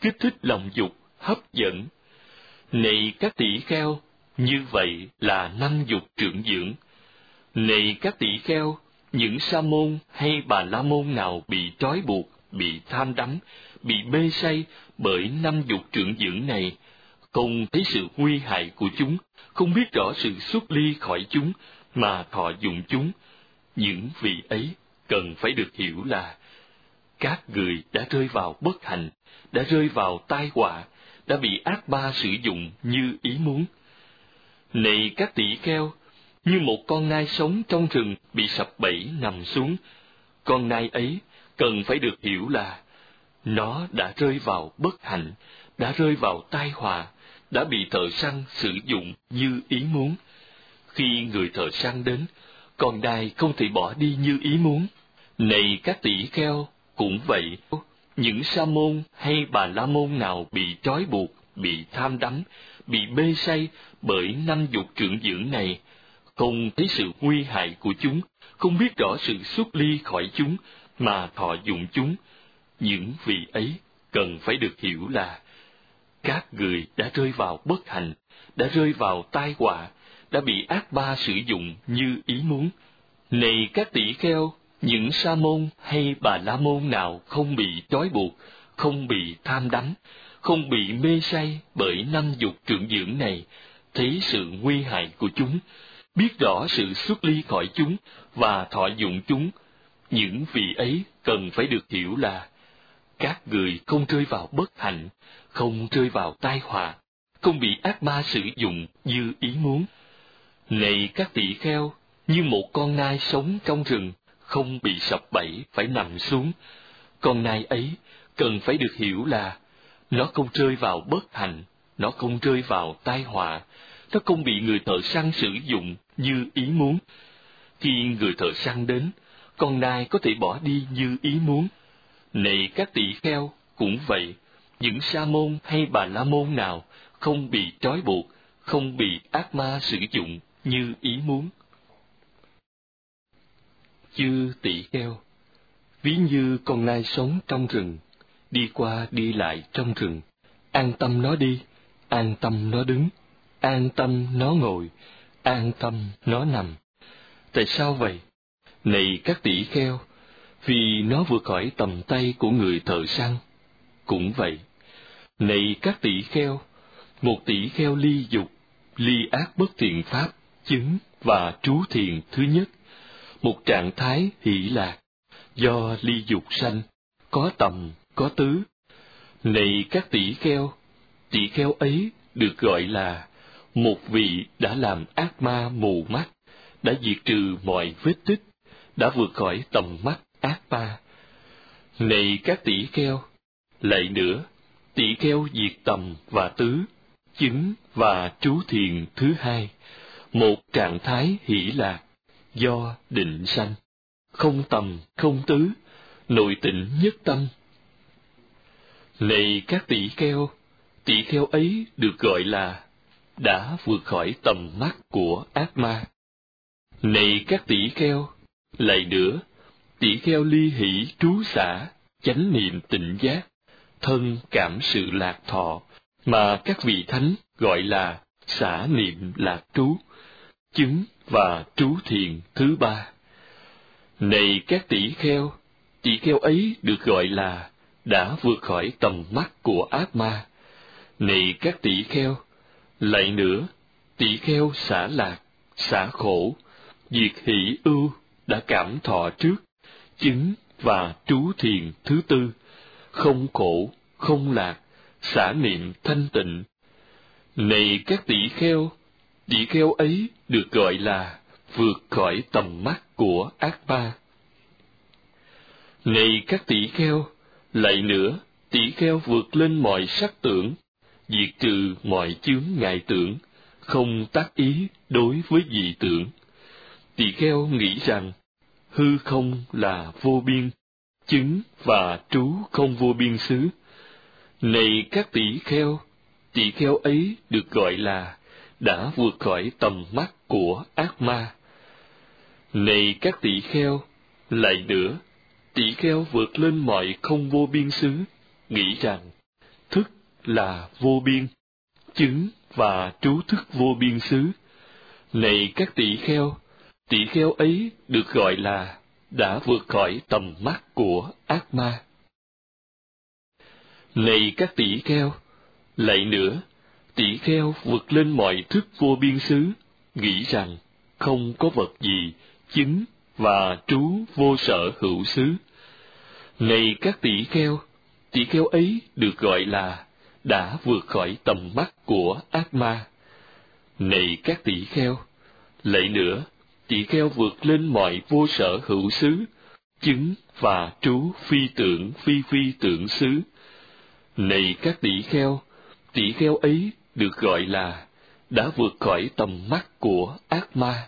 kích thích lòng dục, hấp dẫn. Này các tỷ kheo, như vậy là năm dục trưởng dưỡng. Này các tỷ kheo, những sa môn hay bà la môn nào bị trói buộc, bị tham đắm, bị mê say bởi năm dục trưởng dưỡng này, không thấy sự nguy hại của chúng, không biết rõ sự xuất ly khỏi chúng mà thọ dụng chúng, những vị ấy cần phải được hiểu là các người đã rơi vào bất hạnh, đã rơi vào tai họa, đã bị ác ba sử dụng như ý muốn. Này các tỷ kheo, như một con nai sống trong rừng bị sập bẫy nằm xuống, con nai ấy cần phải được hiểu là nó đã rơi vào bất hạnh, đã rơi vào tai họa, đã bị thợ săn sử dụng như ý muốn. Khi người thợ săn đến, con nai không thể bỏ đi như ý muốn. Này các tỷ kheo, cũng vậy, những sa môn hay bà la môn nào bị trói buộc, bị tham đắm, bị mê say bởi năm dục trưởng dưỡng này, không thấy sự nguy hại của chúng, không biết rõ sự xuất ly khỏi chúng mà thọ dụng chúng, những vị ấy cần phải được hiểu là các người đã rơi vào bất hạnh, đã rơi vào tai họa, đã bị ác ba sử dụng như ý muốn. Này các tỷ kheo, những sa môn hay bà la môn nào không bị trói buộc, không bị tham đắm, không bị mê say bởi năm dục trưởng dưỡng này, thấy sự nguy hại của chúng, biết rõ sự xuất ly khỏi chúng và thọ dụng chúng, những vị ấy cần phải được hiểu là các người không rơi vào bất hạnh, không rơi vào tai họa, không bị ác ma sử dụng như ý muốn. Này các tỷ kheo, như một con nai sống trong rừng, không bị sập bẫy phải nằm xuống. Con nai ấy cần phải được hiểu là nó không rơi vào bất hạnh, nó không rơi vào tai họa, nó không bị người thợ săn sử dụng như ý muốn. Khi người thợ săn đến, con nai có thể bỏ đi như ý muốn. Này các tỷ kheo, cũng vậy, những sa môn hay bà la môn nào không bị trói buộc, không bị ác ma sử dụng như ý muốn. Chư tỷ kheo, ví như con nai sống trong rừng, đi qua đi lại trong rừng, an tâm nó đi, an tâm nó đứng, an tâm nó ngồi, an tâm nó nằm. Tại sao vậy? Này các tỷ kheo, vì nó vừa khỏi tầm tay của người thợ săn. Cũng vậy, này các tỷ kheo, một tỷ kheo ly dục, ly ác bất thiện pháp, chứng và trú thiền thứ nhất, một trạng thái hỷ lạc, do ly dục sanh, có tầm, có tứ. Này các tỷ kheo, tỷ kheo ấy được gọi là một vị đã làm ác ma mù mắt, đã diệt trừ mọi vết tích, đã vượt khỏi tầm mắt ác ma. Này các tỷ kheo, lại nữa, tỷ kheo diệt tầm và tứ, chính và trú thiền thứ hai, một trạng thái hỷ lạc, do định sanh, không tầm, không tứ, nội tịnh nhất tâm. Này các tỷ kheo, tỷ kheo ấy được gọi là đã vượt khỏi tầm mắt của ác ma. Này các tỷ kheo, lại nữa, tỷ kheo ly hỷ trú xả, chánh niệm tịnh giác, thân cảm sự lạc thọ, mà các vị thánh gọi là xả niệm lạc trú, chứng và trú thiền thứ ba. Này các tỷ kheo, tỷ kheo ấy được gọi là đã vượt khỏi tầm mắt của ác ma. Này các tỷ kheo, lại nữa, tỷ kheo xả lạc, xả khổ, diệt hỷ ưu đã cảm thọ trước, chứng và trú thiền thứ tư, không khổ, không lạc, xả niệm thanh tịnh. Này các tỷ kheo, tỷ kheo ấy được gọi là vượt khỏi tầm mắt của ác ma. Này các tỷ kheo, lại nữa, tỷ kheo vượt lên mọi sắc tưởng, diệt trừ mọi chướng ngại tưởng, không tác ý đối với dị tưởng. Tỷ kheo nghĩ rằng hư không là vô biên, chứng và trú không vô biên xứ. Này các tỷ kheo, tỷ kheo ấy được gọi là đã vượt khỏi tầm mắt của ác ma. Này các tỷ kheo, lại nữa, tỷ kheo vượt lên mọi không vô biên xứ, nghĩ rằng thức là vô biên, chứng và trú thức vô biên xứ. Này các tỷ kheo, tỷ kheo ấy được gọi là đã vượt khỏi tầm mắt của ác ma. Này các tỷ kheo, lại nữa, tỷ kheo vượt lên mọi thức vô biên xứ, nghĩ rằng không có vật gì chứng và trú vô sở hữu xứ. Này các tỷ kheo, tỷ kheo ấy được gọi là đã vượt khỏi tầm mắt của ác ma. Này các tỷ kheo, lại nữa, tỷ kheo vượt lên mọi vô sở hữu xứ, chứng và trú phi tưởng phi phi tưởng xứ. Này các tỷ kheo, tỷ kheo ấy được gọi là đã vượt khỏi tầm mắt của ác ma.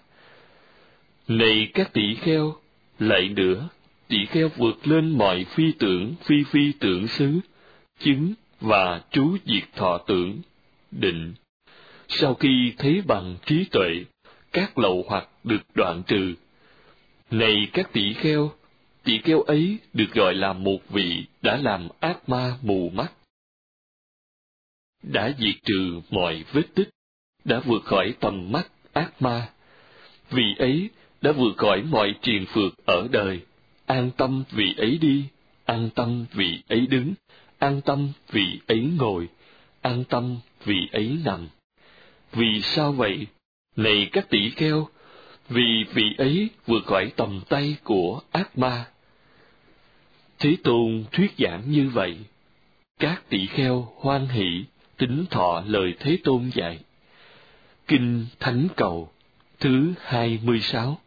Này các tỷ kheo, lại nữa, tỷ kheo vượt lên mọi phi tưởng phi phi tưởng xứ, chứng và trú diệt thọ tưởng, định. Sau khi thấy bằng trí tuệ, các lậu hoặc được đoạn trừ. Này các tỷ kheo, tỷ kheo ấy được gọi là một vị đã làm ác ma mù mắt. Đã diệt trừ mọi vết tích, đã vượt khỏi tầm mắt ác ma. vị ấy đã vượt khỏi mọi triền phược ở đời, an tâm vì ấy đi, an tâm vì ấy đứng, an tâm vì ấy ngồi, an tâm vì ấy nằm. Vì sao vậy? Này các tỷ kheo, vì vị ấy vượt khỏi tầm tay của ác ma. Thế Tôn thuyết giảng như vậy, các tỷ kheo hoan hỷ tính thọ lời Thế Tôn dạy. Kinh Thánh Cầu thứ hai mươi sáu